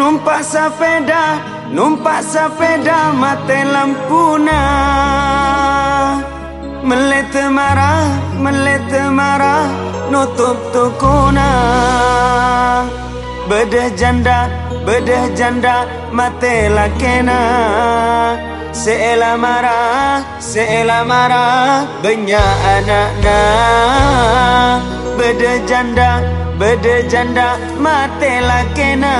numpak sepeda, numpak sepeda mati lampuna. Melete marah, melete marah, nutup tukuna. Bedah janda, bedah janda, mati lakena. Seela marah, seela marah, banyak anaknya. Bedah janda, bedah janda, mati lakena.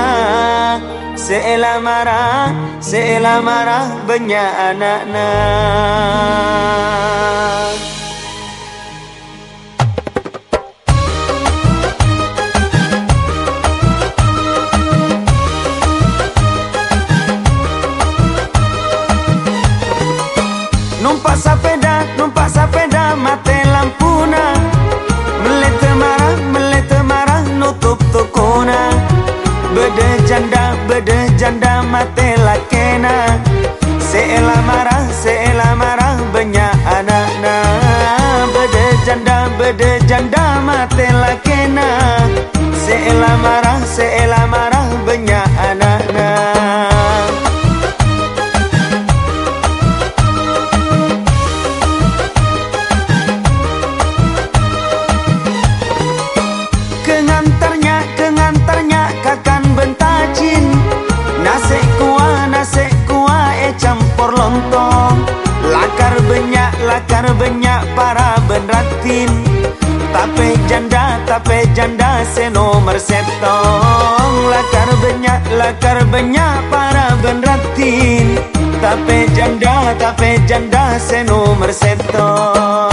Seela marah, seela marah, banyak anaknya. Numpak sepeda, numpak sepeda mati marah, melete marah Bede janda, bede janda mati lakena Seela marah, seela marah banyak anakna Bede janda, bede janda mati lakena lontong Lakar banyak, lakar banyak para benratin. Tape janda, tape janda se nomor setong. Lakar banyak, lakar banyak para benratin. Tape janda, tape janda se nomor setong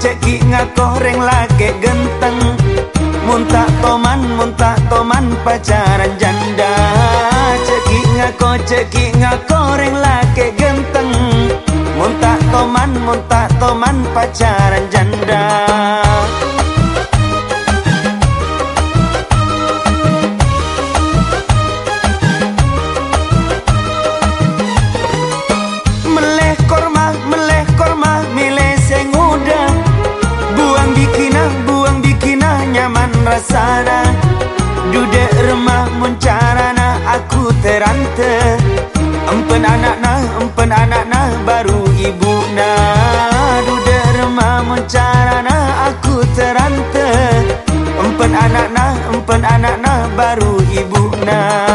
ceki ngako, reng lagi genteng. Muntah toman, muntah toman, pacaran janda. Ceki ngako, ceki ngako, reng lagi genteng. Muntah toman, muntah toman, pacaran janda rasana. Duduk remah muncarana, aku terante. Empen anak-na, empen anak-na, baru ibu na Duduk remah muncarana, aku terante. Empen anak-na, empen anak-na, baru ibu na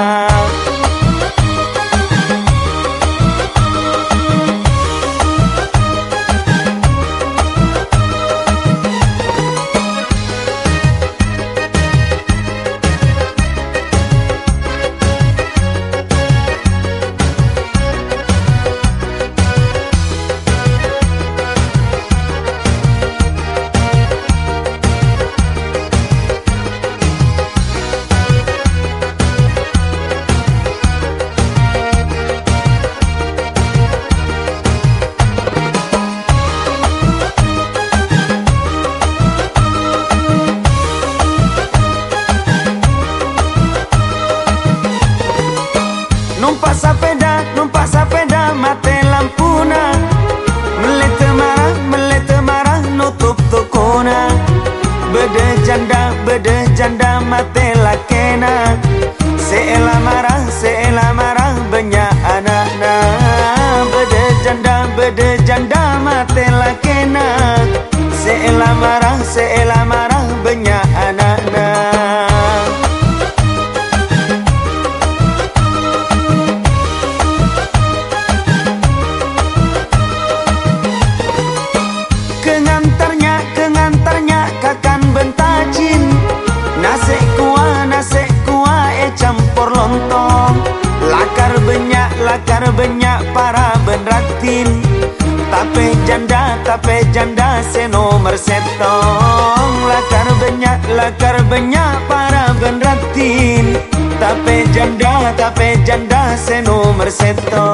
janda lakar banyak para benratin Tapi janda, tapi janda se nomor setong. Lakar banyak, lakar banyak para benratin Tapi janda, tapi janda se nomor setong